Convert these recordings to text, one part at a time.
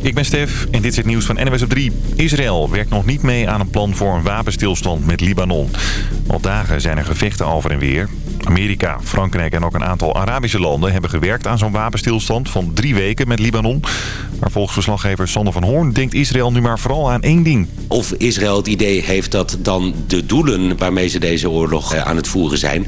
Ik ben Stef en dit is het nieuws van NWS op 3. Israël werkt nog niet mee aan een plan voor een wapenstilstand met Libanon. Al dagen zijn er gevechten over en weer. Amerika, Frankrijk en ook een aantal Arabische landen hebben gewerkt aan zo'n wapenstilstand van drie weken met Libanon. Maar volgens verslaggever Sander van Hoorn denkt Israël nu maar vooral aan één ding. Of Israël het idee heeft dat dan de doelen waarmee ze deze oorlog eh, aan het voeren zijn...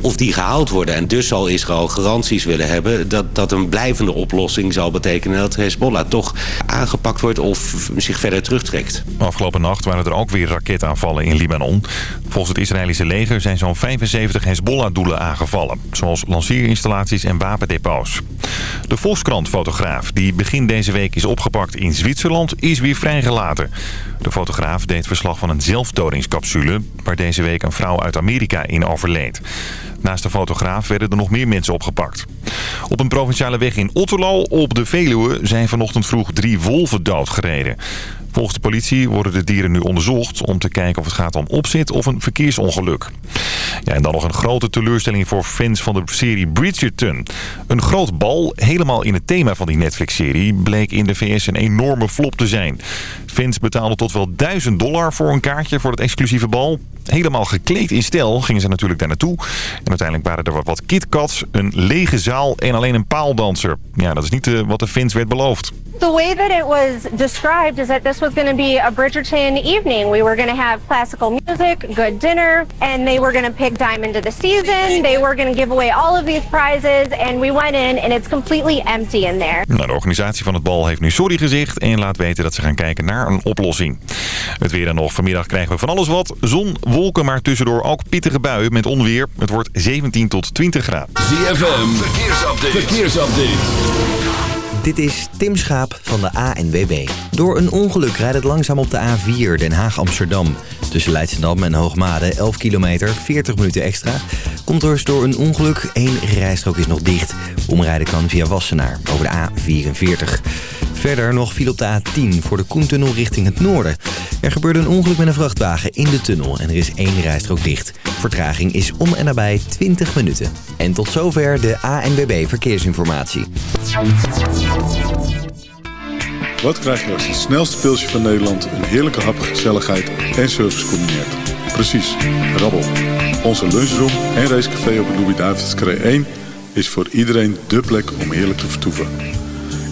of die gehaald worden. En dus zal Israël garanties willen hebben dat, dat een blijvende oplossing zal betekenen... dat Hezbollah toch aangepakt wordt of zich verder terugtrekt. Afgelopen nacht waren er ook weer raketaanvallen in Libanon. Volgens het Israëlische leger zijn zo'n 75 Hezbollah-doelen aangevallen. Zoals lanceerinstallaties en wapendepots. De Volkskrant-fotograaf die begin deze week is opgepakt in Zwitserland is weer vrijgelaten. De fotograaf deed verslag van een zelfdodingscapsule... waar deze week een vrouw uit Amerika in overleed. Naast de fotograaf werden er nog meer mensen opgepakt. Op een provinciale weg in Otterlo op de Veluwe zijn vanochtend vroeg drie wolven doodgereden. Volgens de politie worden de dieren nu onderzocht om te kijken of het gaat om opzet of een verkeersongeluk. Ja, en dan nog een grote teleurstelling voor fans van de serie Bridgerton. Een groot bal, helemaal in het thema van die Netflix-serie, bleek in de VS een enorme flop te zijn. Fans betaalden tot wel 1000 dollar voor een kaartje voor het exclusieve bal. Helemaal gekleed in stijl gingen ze natuurlijk daar naartoe. En uiteindelijk waren er wat KitKats, een lege zaal en alleen een paaldanser. Ja, dat is niet uh, wat de fans werd beloofd. The way that it was described is that this was going to be a Bridgerton evening. We were going to have classical music, good dinner, and they were going to pick Diamond of the Season. They were going to give away all of these prizes, and we went in and it's completely empty in there. Nou, de organisatie van het bal heeft nu sorry gezegd en laat weten dat ze gaan kijken naar een oplossing. Het weer dan nog. Vanmiddag krijgen we van alles wat. Zon, wolken, maar tussendoor ook pittige buien met onweer. Het wordt 17 tot 20 graden. ZFM, verkeersupdate. verkeersupdate. Dit is Tim Schaap van de ANWB. Door een ongeluk rijdt het langzaam op de A4 Den Haag-Amsterdam. Tussen Leidschendam en Hoogmade 11 kilometer, 40 minuten extra. Komt er door een ongeluk, één rijstrook is nog dicht. Omrijden kan via Wassenaar over de A44. Verder nog viel op de A10 voor de Koentunnel richting het noorden. Er gebeurde een ongeluk met een vrachtwagen in de tunnel en er is één rijstrook dicht. Vertraging is om en nabij 20 minuten. En tot zover de ANWB Verkeersinformatie. Wat krijg je als het snelste pilsje van Nederland... een heerlijke hap, gezelligheid en service combineert? Precies, rabbel. Onze lunchroom en racecafé op de Louis-David's 1... is voor iedereen dé plek om heerlijk te vertoeven.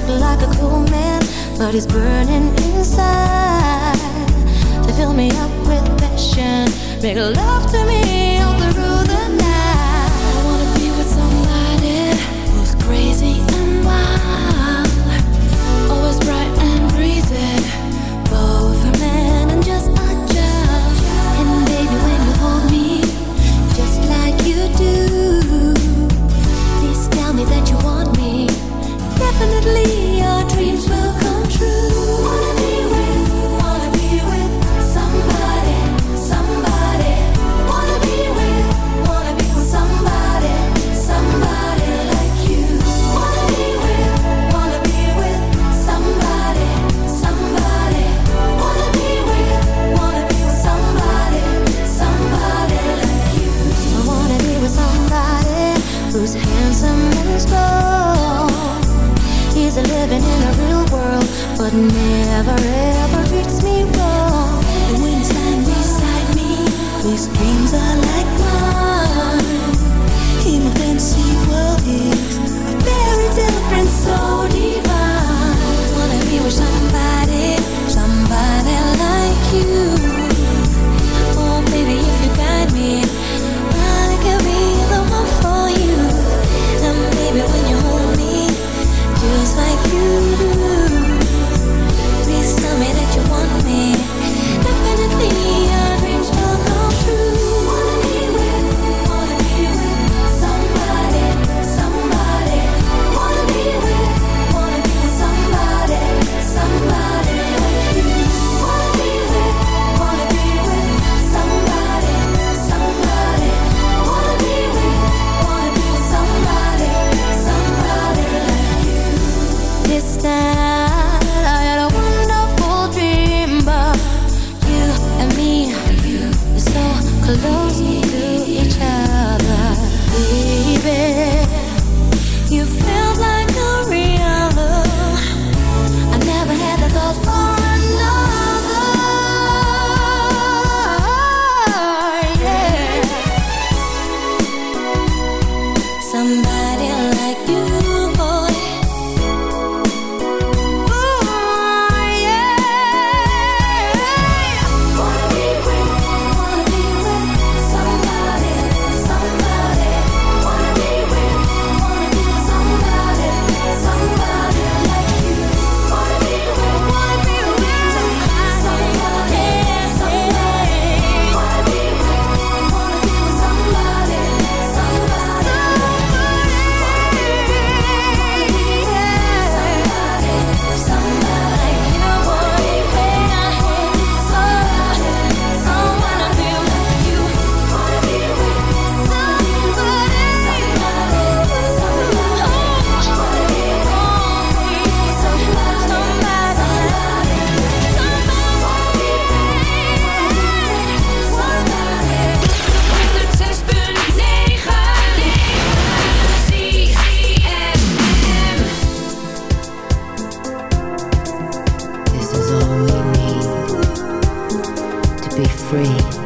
look like a cool man, but he's burning inside. to fill me up with passion, make love to me. but never ever treats me wrong. And when it's lying beside me, these dreams are like mine. In my fantasy world is a very different, so divine. Wanna be with somebody, somebody like you. free.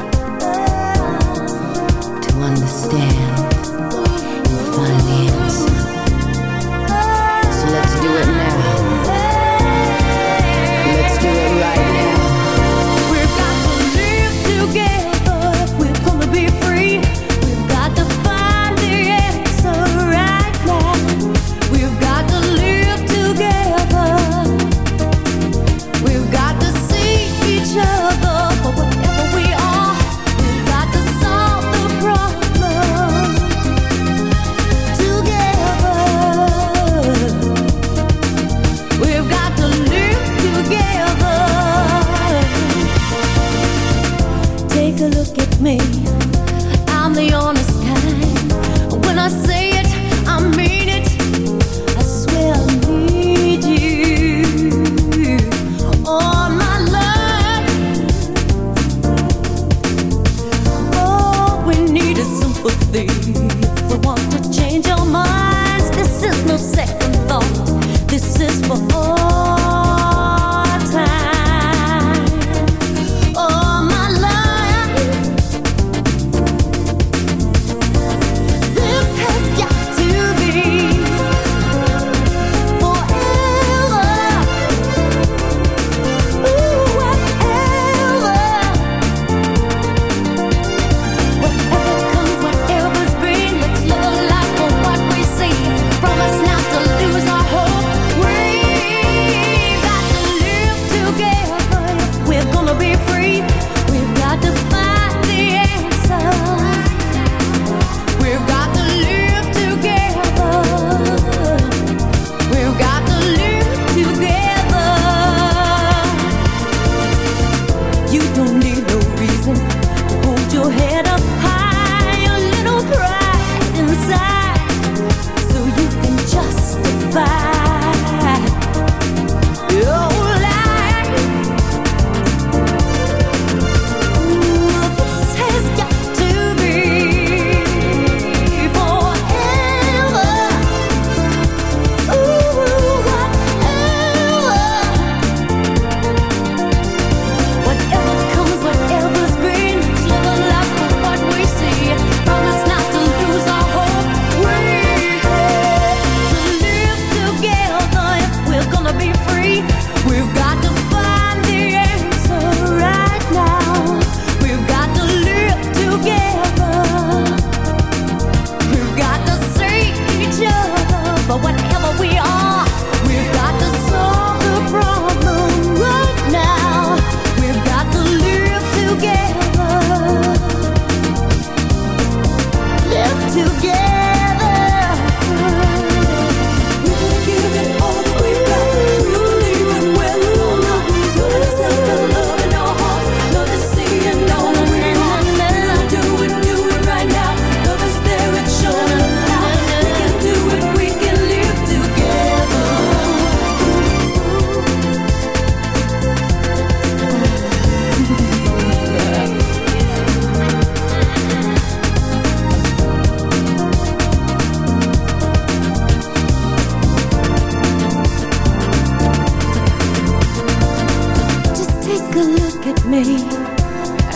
at me.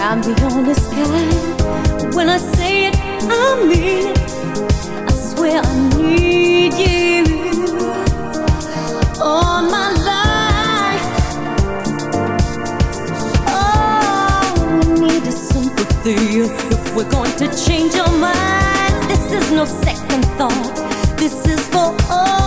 I'm the honest guy When I say it, I mean it. I swear I need you. All my life. Oh, we need a sympathy. If we're going to change our minds This is no second thought. This is for all.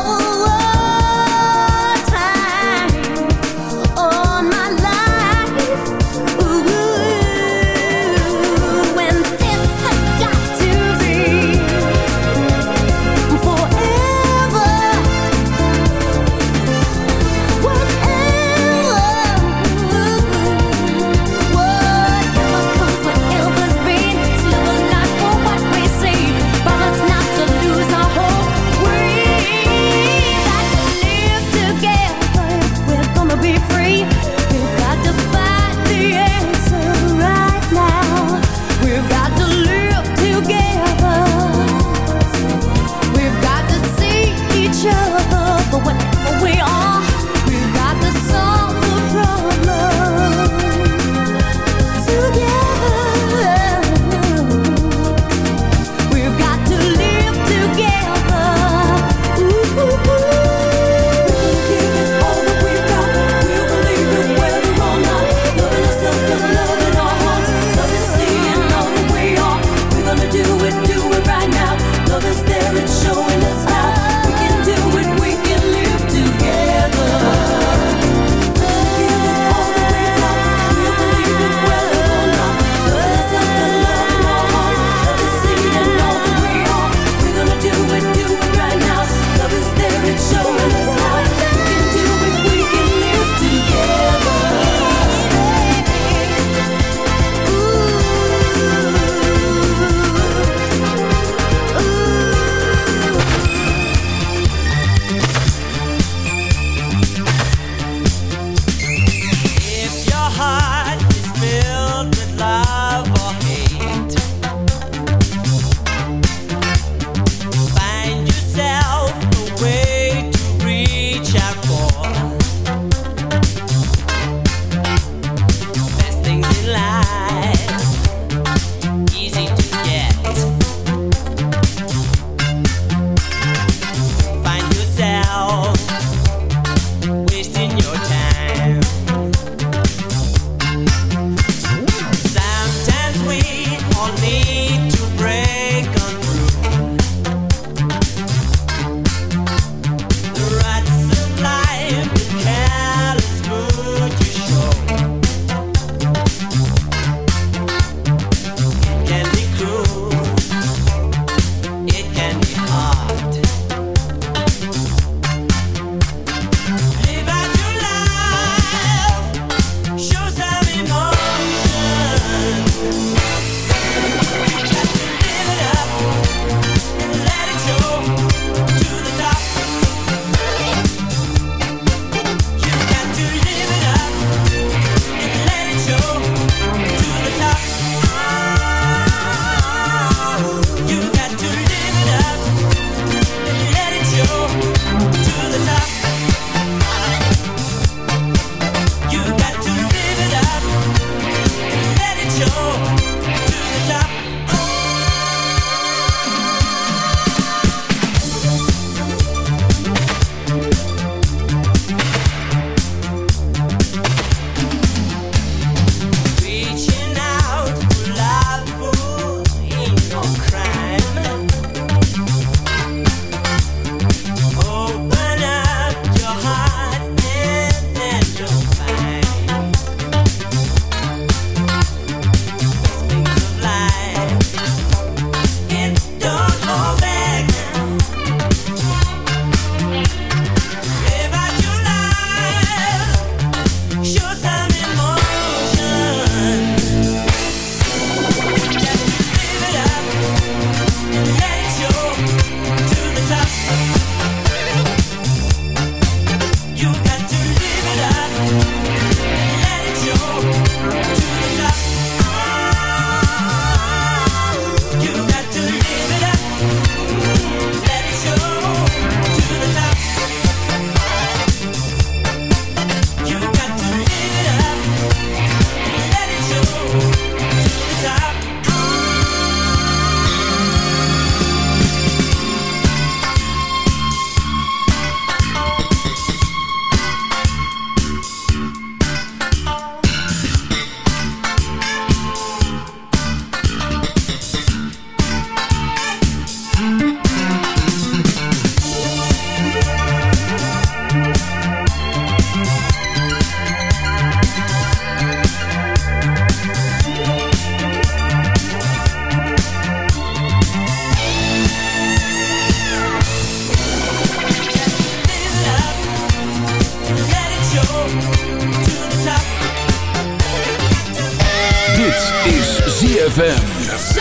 ZFM.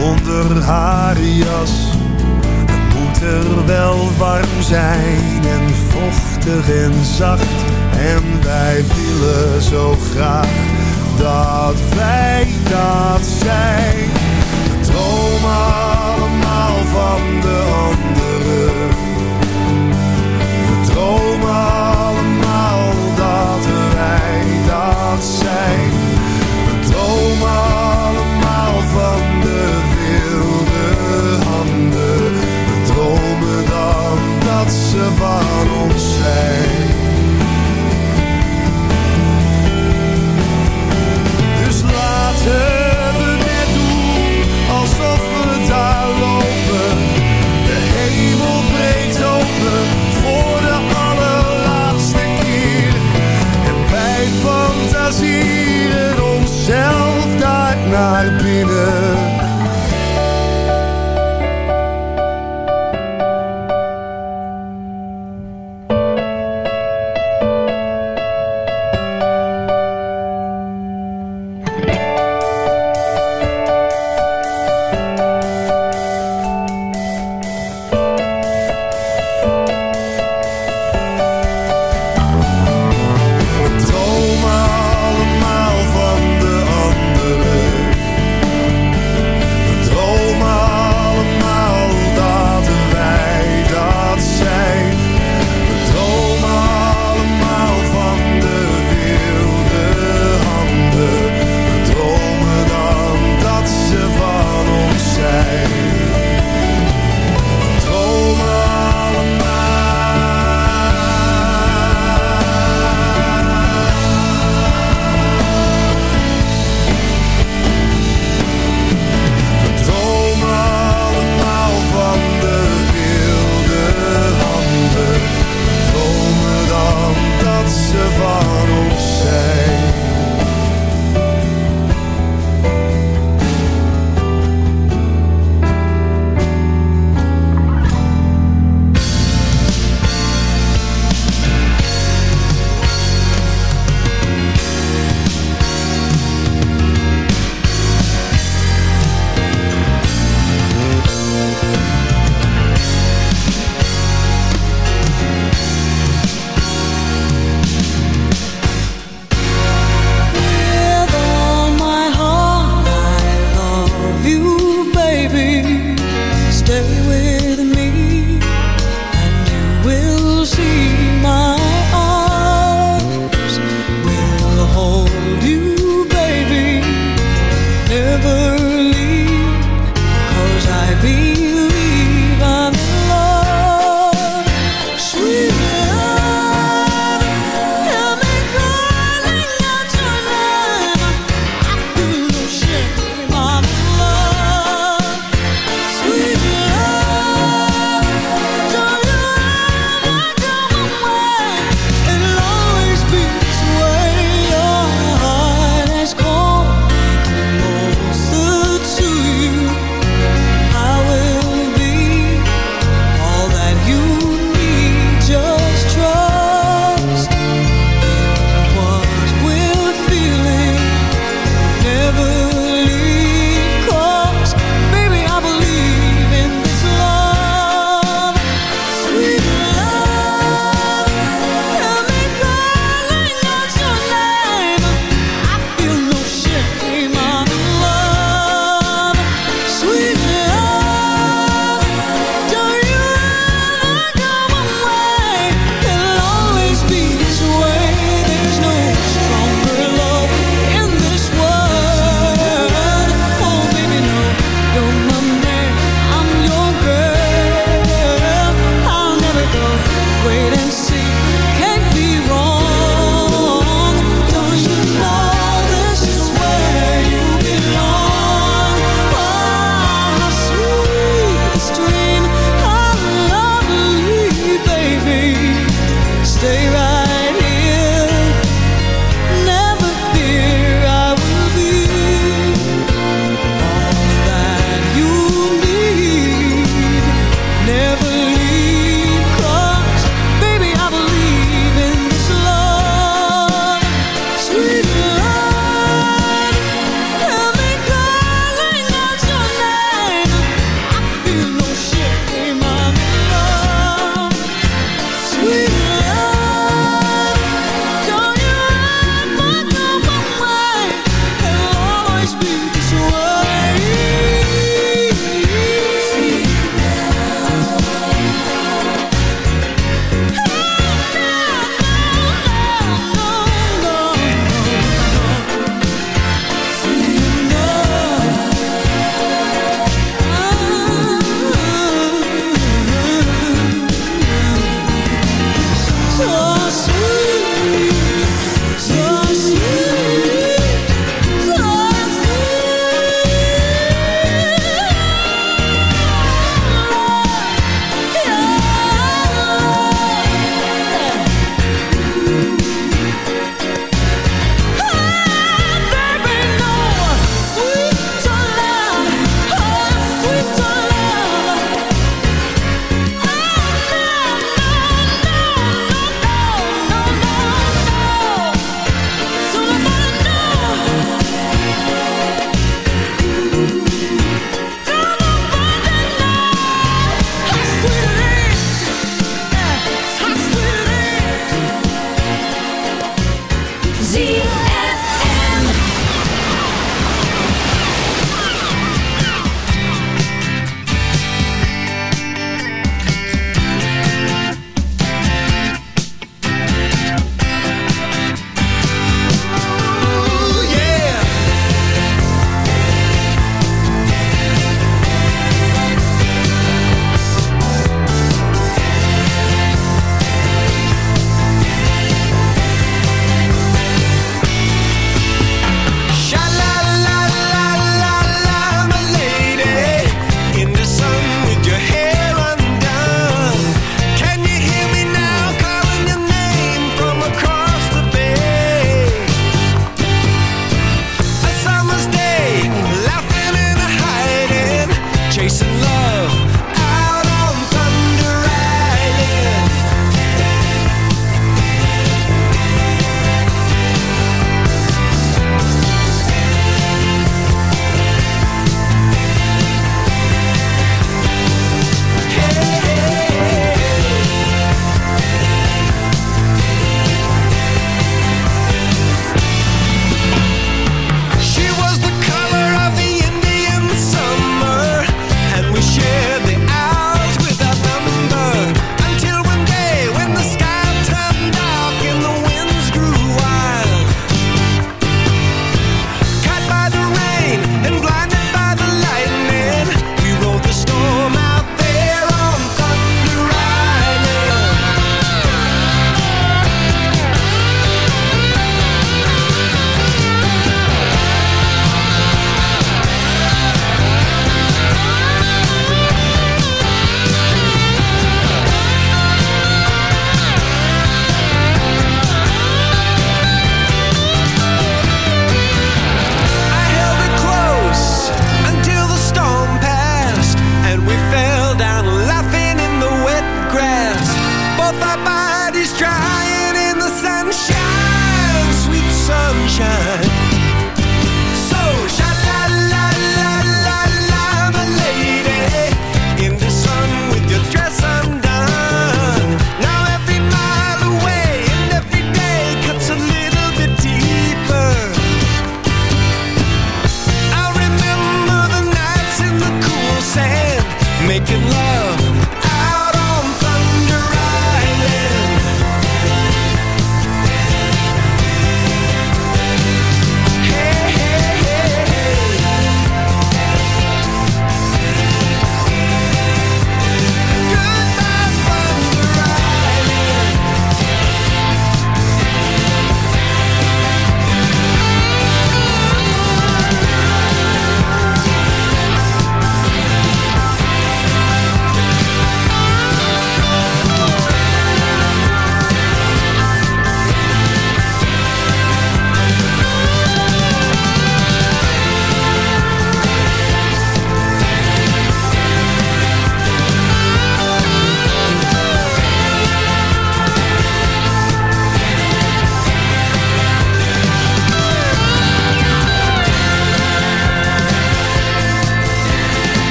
onder haar jas. Het moet er wel warm zijn en vochtig en zacht. En wij willen zo graag dat wij dat zijn. We dromen allemaal van de anderen. We dromen allemaal dat wij dat zijn. We dromen wat ze van ons zijn.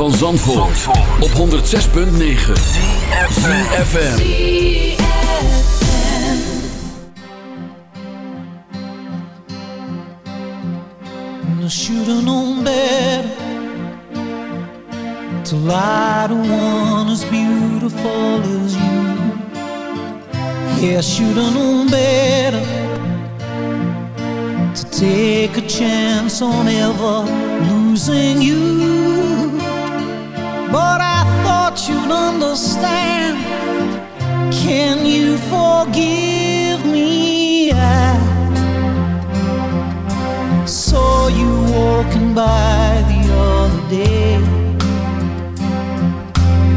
Van Zandvoort, Zandvoort. op 106.9 CFFM should've known better To lie to one as beautiful as you Yeah, should've known better take a chance on ever losing you. But I thought you'd understand. Can you forgive me? I saw you walking by the other day.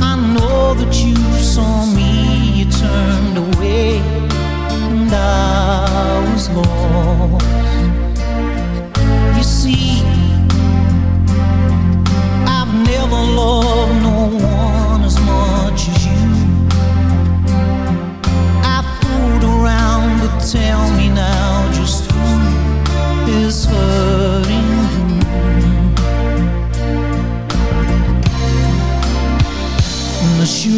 I know that you saw me, you turned away, and I was lost.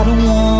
I don't want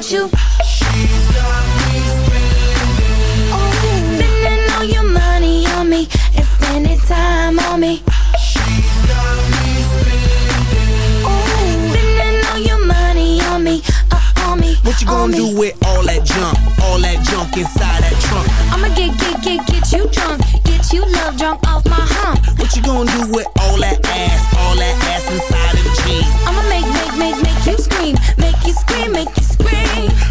Loving got you. Oh, spending all your money on me and spending time on me. Oh, spending all your money on me, uh, on me. What you gonna do with all that junk? All that junk inside that trunk? I'ma get, get, get, get you drunk. Get you love drunk off my hump. What you gonna do with all that ass? All that ass inside them jeans? I'ma make, make, make, make you scream. Make you scream, make you scream.